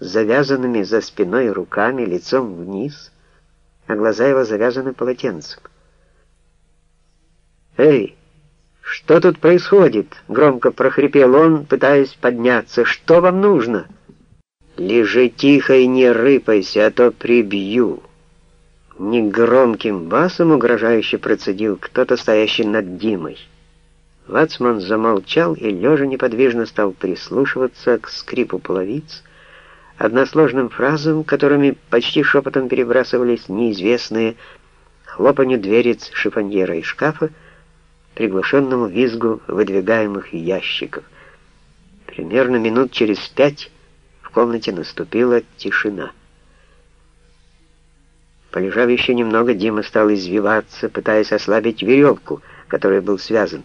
завязанными за спиной руками, лицом вниз, а глаза его завязаны полотенцем. «Эй, что тут происходит?» — громко прохрипел он, пытаясь подняться. «Что вам нужно?» «Лежи тихо и не рыпайся, а то прибью!» Негромким басом угрожающе процедил кто-то, стоящий над Димой. Вацман замолчал и, лежа неподвижно, стал прислушиваться к скрипу половиц, односложным фразам, которыми почти шепотом перебрасывались неизвестные, хлопанью дверец шифоньера и шкафа, приглушенному визгу выдвигаемых ящиков. Примерно минут через пять в комнате наступила тишина. Полежав еще немного, Дима стал извиваться, пытаясь ослабить веревку, которой был связан,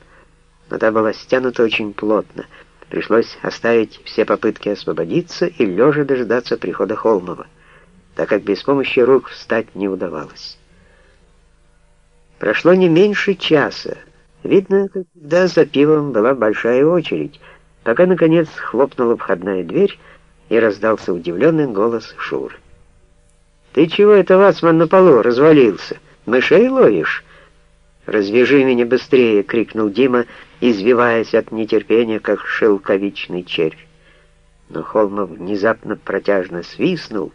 но та была стянута очень плотно — Пришлось оставить все попытки освободиться и лежа дождаться прихода Холмова, так как без помощи рук встать не удавалось. Прошло не меньше часа. Видно, когда за пивом была большая очередь, пока, наконец, хлопнула входная дверь и раздался удивленный голос Шуры. «Ты чего это, Вацман, на полу развалился? Мышей ловишь?» «Развяжи меня быстрее!» — крикнул Дима, извиваясь от нетерпения, как шелковичный червь. Но Холмов внезапно протяжно свистнул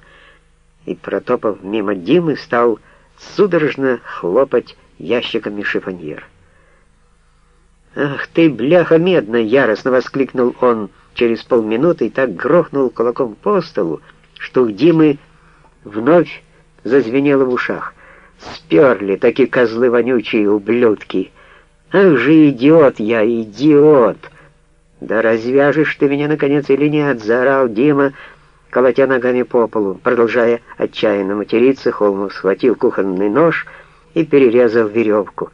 и, протопав мимо Димы, стал судорожно хлопать ящиками шифоньера. «Ах ты, бляха медная!» — яростно воскликнул он через полминуты и так грохнул кулаком по столу, что у Димы вновь зазвенело в ушах. «Сперли такие козлы вонючие, ублюдки!» Ах же идиот я, идиот! Да развяжешь ты меня, наконец, или нет, заорал Дима, колотя ногами по полу. Продолжая отчаянно материться, Холмов схватил кухонный нож и перерезал веревку.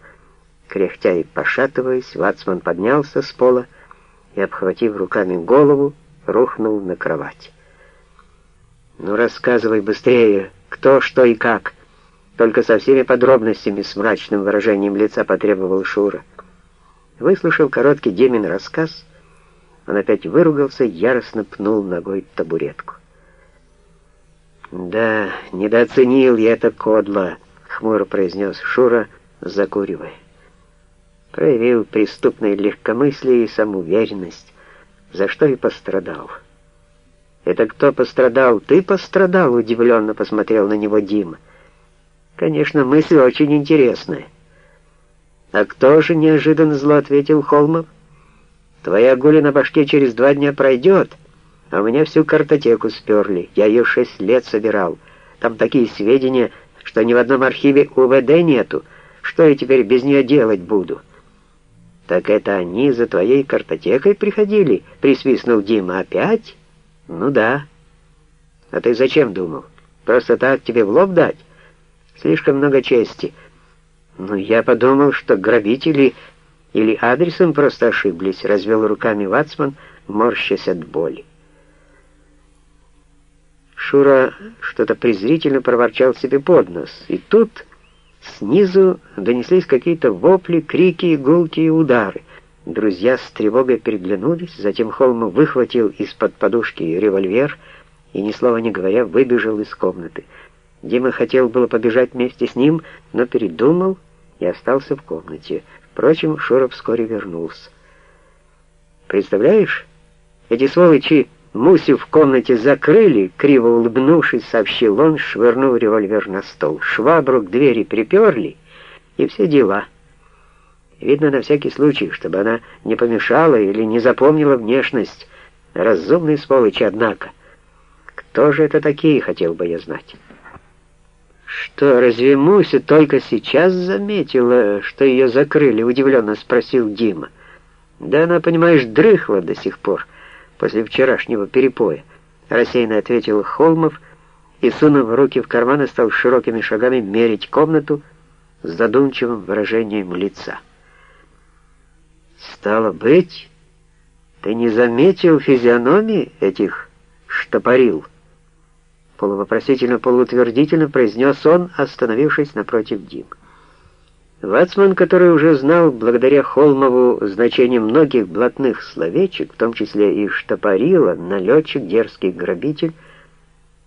Кряхтя и пошатываясь, Вацман поднялся с пола и, обхватив руками голову, рухнул на кровать. «Ну, рассказывай быстрее, кто, что и как!» Только со всеми подробностями с мрачным выражением лица потребовал Шура. Выслушав короткий Демин рассказ, он опять выругался яростно пнул ногой табуретку. «Да, недооценил я это кодло», — хмуро произнес Шура, закуривая. Проявил преступное легкомыслие и самоуверенность, за что и пострадал. «Это кто пострадал? Ты пострадал?» — удивленно посмотрел на него Дима. Конечно, мысль очень интересная. А кто же неожиданно зло ответил Холмов? Твоя гуля на башке через два дня пройдет, а у меня всю картотеку сперли. Я ее шесть лет собирал. Там такие сведения, что ни в одном архиве УВД нету. Что я теперь без нее делать буду? Так это они за твоей картотекой приходили? Присвистнул Дима. Опять? Ну да. А ты зачем думал? Просто так тебе в лоб дать? Слишком много чести. Но я подумал, что грабители или адресом просто ошиблись, развел руками Вацман, морщась от боли. Шура что-то презрительно проворчал себе под нос, и тут снизу донеслись какие-то вопли, крики, гулки и удары. Друзья с тревогой переглянулись, затем Холм выхватил из-под подушки револьвер и, ни слова не говоря, выбежал из комнаты. Дима хотел было побежать вместе с ним, но передумал и остался в комнате. Впрочем, Шура вскоре вернулся. «Представляешь, эти сволочи Мусю в комнате закрыли», — криво улыбнувшись, сообщил он, швырнув револьвер на стол. «Швабру к двери приперли, и все дела». Видно, на всякий случай, чтобы она не помешала или не запомнила внешность. Разумные сволочи, однако. Кто же это такие, хотел бы я знать. «Что, разве Муся только сейчас заметила, что ее закрыли?» — удивленно спросил Дима. «Да она, понимаешь, дрыхла до сих пор, после вчерашнего перепоя», — рассеянно ответил Холмов и, сунув руки в карманы, стал широкими шагами мерить комнату с задумчивым выражением лица. «Стало быть, ты не заметил физиономии этих штопорил?» Полувопросительно-полуутвердительно произнес он, остановившись напротив Дим. Вацман, который уже знал благодаря Холмову значение многих блатных словечек, в том числе и штопорила, налетчик, дерзкий грабитель,